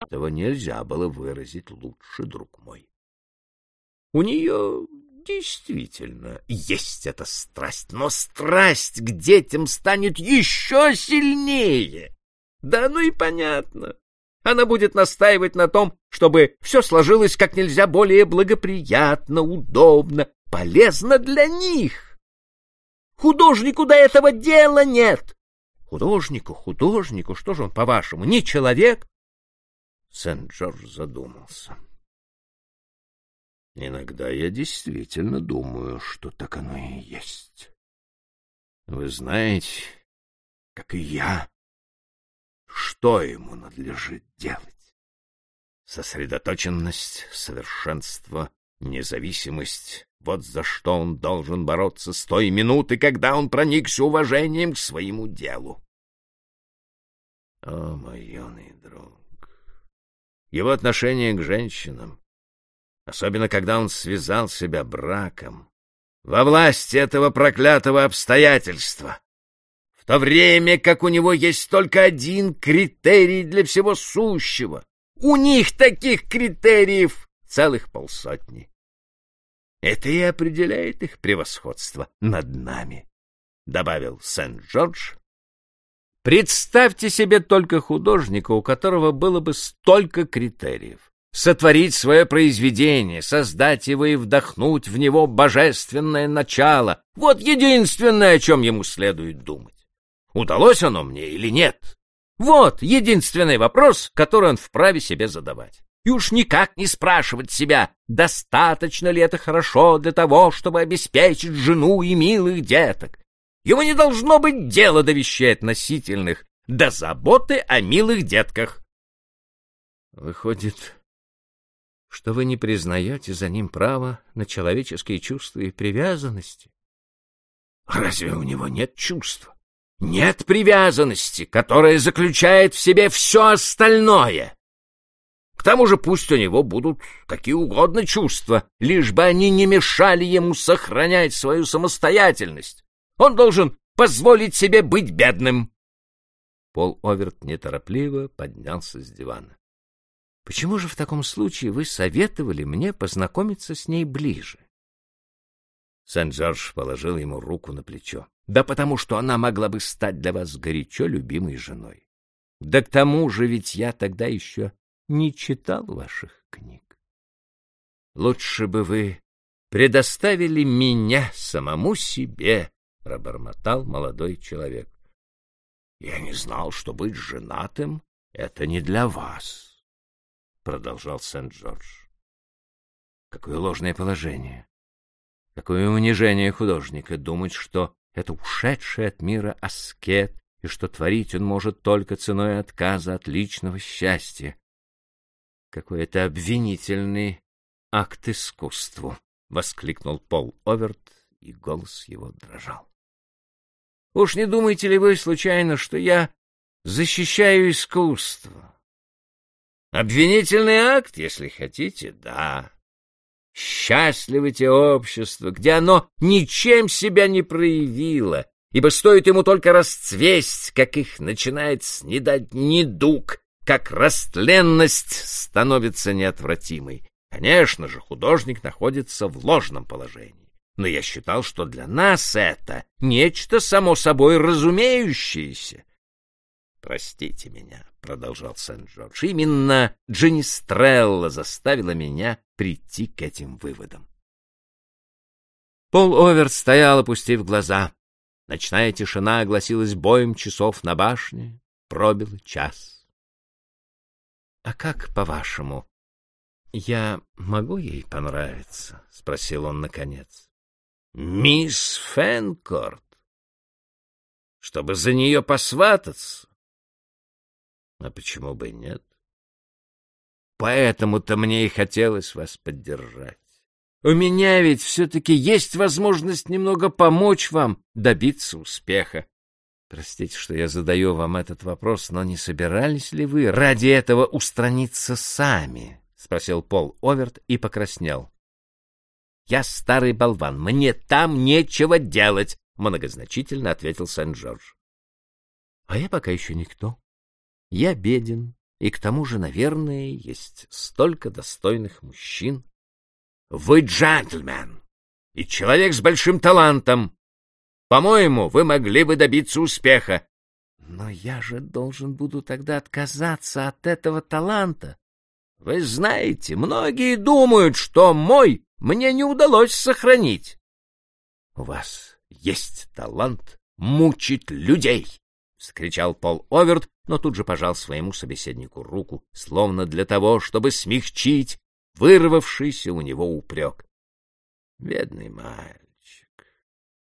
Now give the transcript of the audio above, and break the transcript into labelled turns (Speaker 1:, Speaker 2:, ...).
Speaker 1: Этого нельзя было выразить лучше, друг мой. У нее действительно есть эта страсть, но страсть к детям станет еще сильнее. Да ну и понятно. Она будет настаивать на том, чтобы все сложилось как нельзя более благоприятно, удобно, полезно для них. Художнику до этого дела нет. Художнику, художнику, что же он, по-вашему, не человек? Сент-Джордж задумался. Иногда я действительно думаю, что так оно и есть. Вы знаете, как и я, что ему надлежит делать. Сосредоточенность, совершенство, независимость — вот за что он должен бороться с той минуты, когда он проникся уважением к своему делу. О, юный друг! Его отношение к женщинам, особенно когда он связал себя браком, во власти этого проклятого обстоятельства, в то время как у него есть только один критерий для всего сущего. У них таких критериев целых полсотни. Это и определяет их превосходство над нами, — добавил Сент-Джордж. Представьте себе только художника, у которого было бы столько критериев сотворить свое произведение, создать его и вдохнуть в него божественное начало. Вот единственное, о чем ему следует думать. Удалось оно мне или нет? Вот единственный вопрос, который он вправе себе задавать. И уж никак не спрашивать себя, достаточно ли это хорошо для того, чтобы обеспечить жену и милых деток. Ему не должно быть дела до вещей относительных, до заботы о милых детках. Выходит, что вы не признаете за ним право на человеческие чувства и привязанности. Разве у него нет чувства? Нет привязанности, которая заключает в себе все остальное. К тому же пусть у него будут какие угодно чувства, лишь бы они не мешали ему сохранять свою самостоятельность. Он должен позволить себе быть бедным. Пол Оверт неторопливо поднялся с дивана. Почему же в таком случае вы советовали мне познакомиться с ней ближе? Сент-Джордж положил ему руку на плечо. Да потому что она могла бы стать для вас горячо любимой женой. Да к тому же ведь я тогда еще не читал ваших книг. Лучше бы вы предоставили меня самому себе, пробормотал молодой человек. Я не знал, что быть женатым — это не для вас продолжал Сент-Джордж. Какое ложное положение! Какое унижение художника думать, что это ушедший от мира аскет, и что творить он может только ценой отказа от личного счастья. Какой это обвинительный акт искусству! — воскликнул Пол Оверт, и голос его дрожал. — Уж не думаете ли вы случайно, что я защищаю искусство? Обвинительный акт, если хотите, да. Счастливо те общества, где оно ничем себя не проявило, ибо стоит ему только расцвесть, как их начинает снедать недуг, как растленность становится неотвратимой. Конечно же, художник находится в ложном положении. Но я считал, что для нас это нечто само собой разумеющееся. Простите меня, продолжал Сент-Джордж. Именно Джинистрелла заставила меня прийти к этим выводам. Пол Оверт стоял, опустив глаза. Ночная тишина огласилась боем часов на башне. Пробил час. — А как, по-вашему, я могу ей понравиться? — спросил он наконец. — Мисс Фенкорт. Чтобы за нее посвататься? А почему бы нет? Поэтому-то мне и хотелось вас поддержать. У меня ведь все-таки есть возможность немного помочь вам добиться успеха. Простите, что я задаю вам этот вопрос, но не собирались ли вы ради этого устраниться сами? — спросил Пол Оверт и покраснел. — Я старый болван, мне там нечего делать, — многозначительно ответил Сент-Джордж. — А я пока еще никто. Я беден, И к тому же, наверное, есть столько достойных мужчин. Вы джентльмен и человек с большим талантом. По-моему, вы могли бы добиться успеха. Но я же должен буду тогда отказаться от этого таланта. Вы знаете, многие думают, что мой мне не удалось сохранить. У вас есть талант мучить людей, — вскричал Пол Оверт, но тут же пожал своему собеседнику руку, словно для того, чтобы смягчить вырвавшийся у него упрек. Бедный Майль.